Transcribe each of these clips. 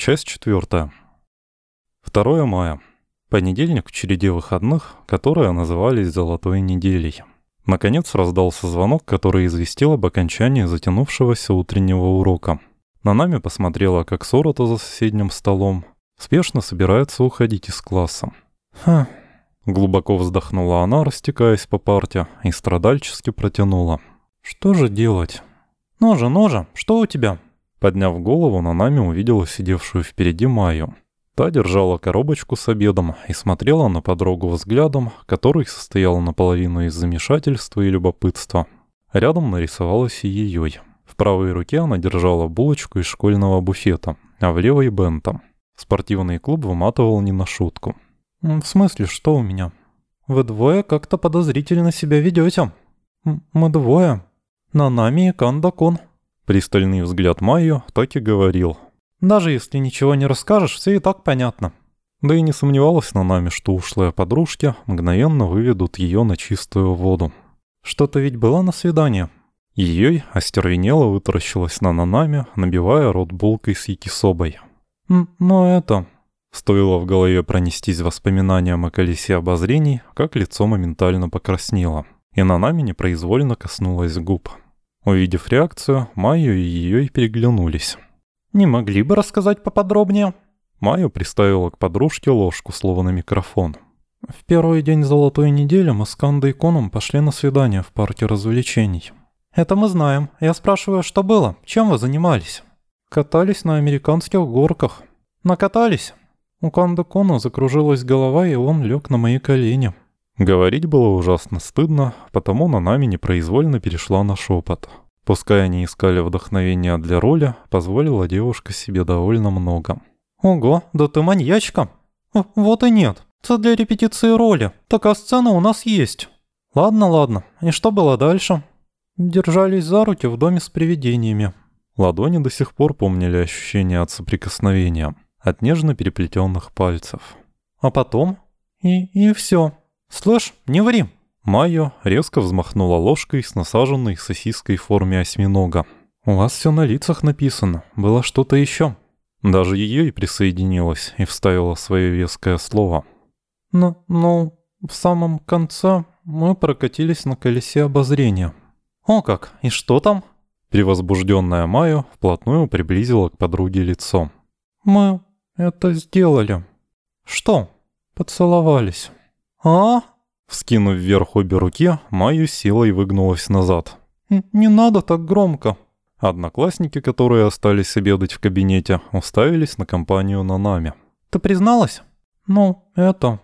Часть четвертая. 2 мая. Понедельник в череде выходных, которые назывались «Золотой неделей». Наконец раздался звонок, который известил об окончании затянувшегося утреннего урока. На нами посмотрела, как Сорота за соседним столом спешно собирается уходить из класса. «Ха!» Глубоко вздохнула она, растекаясь по парте, и страдальчески протянула. «Что же делать?» «Ножа, ножа, что у тебя?» Подняв голову, на нами увидела сидевшую впереди Майю. Та держала коробочку с обедом и смотрела на подругу взглядом, который состоял наполовину из замешательства и любопытства. Рядом нарисовалась и ее. В правой руке она держала булочку из школьного буфета, а в левой — бента. Спортивный клуб выматывал не на шутку. «В смысле, что у меня?» «Вы двое как-то подозрительно себя ведете». «Мы двое. На нами и Кандакон». Пристальный взгляд Майю так и говорил. «Даже если ничего не расскажешь, все и так понятно». Да и не сомневалась на нами, что ушлые подружки мгновенно выведут ее на чистую воду. «Что-то ведь было на свидание?» Ее остервенело вытаращилась на Нанами, набивая рот булкой с якисобой. «Но это...» Стоило в голове пронестись воспоминаниям о колесе обозрений, как лицо моментально покраснело, и Нанами непроизвольно коснулась губ. Увидев реакцию, Майю и ее переглянулись. «Не могли бы рассказать поподробнее?» Майю приставила к подружке ложку, словно микрофон. «В первый день золотой недели мы с Кандой и Коном пошли на свидание в парке развлечений». «Это мы знаем. Я спрашиваю, что было? Чем вы занимались?» «Катались на американских горках». «Накатались?» У Канды Кона закружилась голова, и он лег на мои колени. Говорить было ужасно стыдно, потому на нами непроизвольно перешла на шепот. Пускай они искали вдохновения для роли, позволила девушка себе довольно много. «Ого, да ты маньячка!» «Вот и нет. Это для репетиции роли. Такая сцена у нас есть». «Ладно, ладно. И что было дальше?» Держались за руки в доме с привидениями. Ладони до сих пор помнили ощущение от соприкосновения, от нежно переплетенных пальцев. «А потом?» «И, и все. «Слышь, не ври!» Майо резко взмахнула ложкой с насаженной сосиской в форме осьминога. «У вас все на лицах написано. Было что-то еще». Даже ее и присоединилась и вставила свое веское слово. «Ну, ну, в самом конце мы прокатились на колесе обозрения». «О как! И что там?» Превозбужденная Майо вплотную приблизила к подруге лицо. «Мы это сделали». «Что?» «Поцеловались». «А?» Вскинув вверх обе руки, Майю силой выгнулась назад. «Не надо так громко». Одноклассники, которые остались обедать в кабинете, уставились на компанию на нами. «Ты призналась?» «Ну, это...»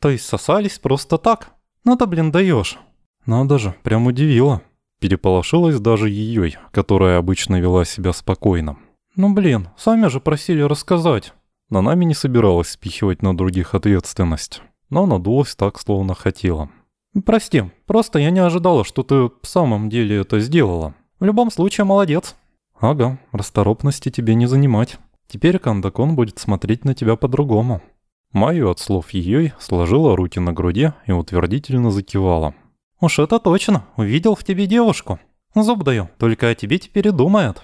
«То есть сосались просто так? Ну ты, блин, даешь». «Надо же, прям удивило». Переполошилась даже ее, которая обычно вела себя спокойно. «Ну блин, сами же просили рассказать». На нами не собиралась спихивать на других ответственность но надулась так, словно хотела. «Прости, просто я не ожидала, что ты в самом деле это сделала. В любом случае, молодец». «Ага, расторопности тебе не занимать. Теперь Кандакон будет смотреть на тебя по-другому». Майю от слов ее сложила руки на груди и утвердительно закивала. «Уж это точно, увидел в тебе девушку. Зуб даю, только о тебе теперь и думает».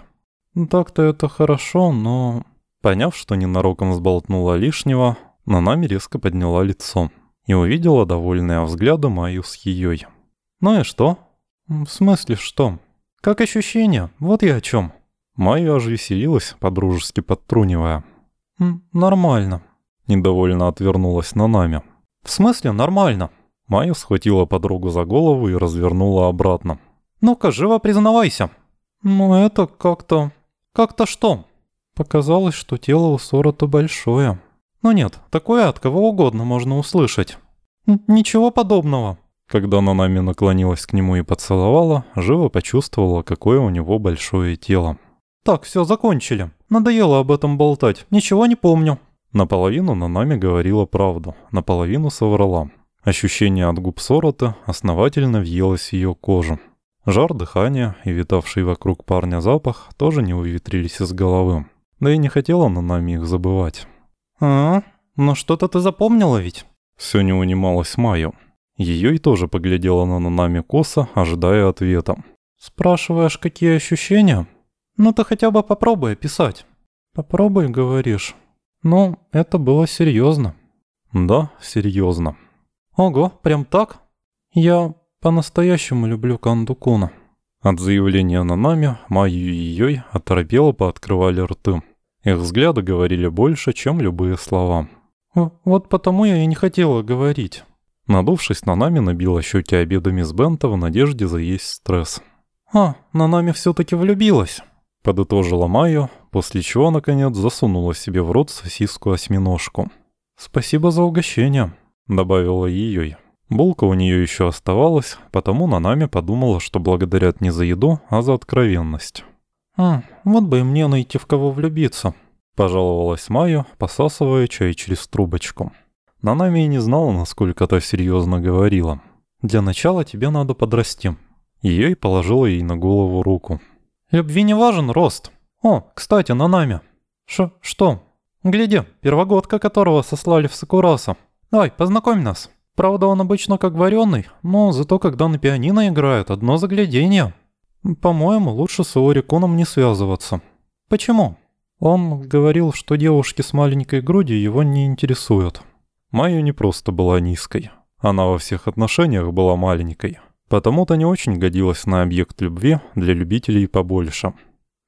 «Так-то это хорошо, но...» Поняв, что ненароком сболтнула лишнего, Нанами резко подняла лицо и увидела довольные взгляды Майю с Йой. «Ну и что?» «В смысле что? Как ощущения? Вот я о чем». Майя аж веселилась, подружески подтрунивая. «Нормально». Недовольно отвернулась Нанами. «В смысле нормально?» Майя схватила подругу за голову и развернула обратно. «Ну-ка, живо признавайся». «Ну это как-то... как-то что?» Показалось, что тело у Сорота большое. Но нет, такое от кого угодно можно услышать. Ничего подобного. Когда Нанами наклонилась к нему и поцеловала, живо почувствовала, какое у него большое тело. «Так, все, закончили. Надоело об этом болтать. Ничего не помню». Наполовину Нанами говорила правду, наполовину соврала. Ощущение от губ Сорота основательно въелось в ее кожу. Жар дыхания и витавший вокруг парня запах тоже не выветрились из головы. Да и не хотела Нанами их забывать. «А, ну что-то ты запомнила ведь?» Все не унималось Майю. Ее и тоже поглядела на Нанами косо, ожидая ответа. «Спрашиваешь, какие ощущения? Ну ты хотя бы попробуй описать». «Попробуй, говоришь». «Ну, это было серьезно». «Да, серьезно». «Ого, прям так?» «Я по-настоящему люблю Кандукуна». От заявления на нами Майю и Йой оторопело пооткрывали рты. Их взгляды говорили больше, чем любые слова. «Вот потому я и не хотела говорить». Надувшись, на нами набила щеки обедами с Бента в надежде заесть стресс. «А, на нами все-таки влюбилась», — подытожила Майю, после чего, наконец, засунула себе в рот сосиску-осьминожку. «Спасибо за угощение», — добавила ее. Булка у нее еще оставалась, потому на нами подумала, что благодарят не за еду, а за откровенность. «А, вот бы и мне найти в кого влюбиться», — пожаловалась Майя, посасывая чай через трубочку. Нанами и не знала, насколько та серьезно говорила. «Для начала тебе надо подрасти». Ее и положила ей на голову руку. «Любви не важен рост. О, кстати, Нанами». «Ш... что?» «Гляди, первогодка которого сослали в Сакураса. Давай, познакомь нас». Правда, он обычно как вареный, но зато когда на пианино играет, одно заглядение. По-моему, лучше с Ориконом не связываться. Почему? Он говорил, что девушки с маленькой грудью его не интересуют. Майя не просто была низкой. Она во всех отношениях была маленькой. Потому-то не очень годилась на объект любви для любителей побольше.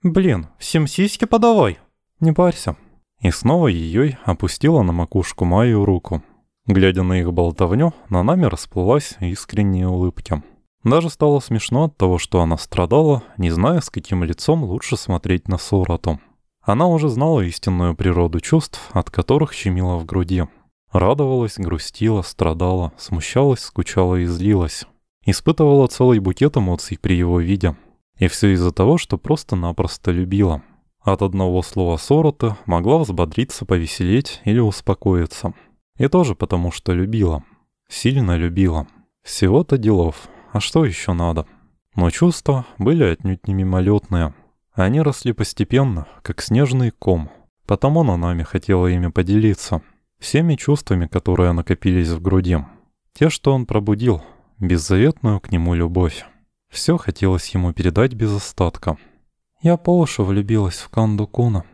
«Блин, всем сиськи подавай!» «Не парься». И снова ее опустила на макушку Майю руку. Глядя на их болтовню, на нами расплылась искренняя улыбка. Даже стало смешно от того, что она страдала, не зная, с каким лицом лучше смотреть на Сурату. Она уже знала истинную природу чувств, от которых щемила в груди. Радовалась, грустила, страдала, смущалась, скучала и злилась. Испытывала целый букет эмоций при его виде. И все из-за того, что просто-напросто любила. От одного слова Сорота могла взбодриться, повеселеть или успокоиться. И тоже потому, что любила. Сильно любила. Всего-то делов. А что еще надо? Но чувства были отнюдь не мимолетные. Они росли постепенно, как снежный ком. Потому на нами хотела ими поделиться. Всеми чувствами, которые накопились в груди. Те, что он пробудил. Беззаветную к нему любовь. Все хотелось ему передать без остатка. «Я по уши влюбилась в Канду Куна»,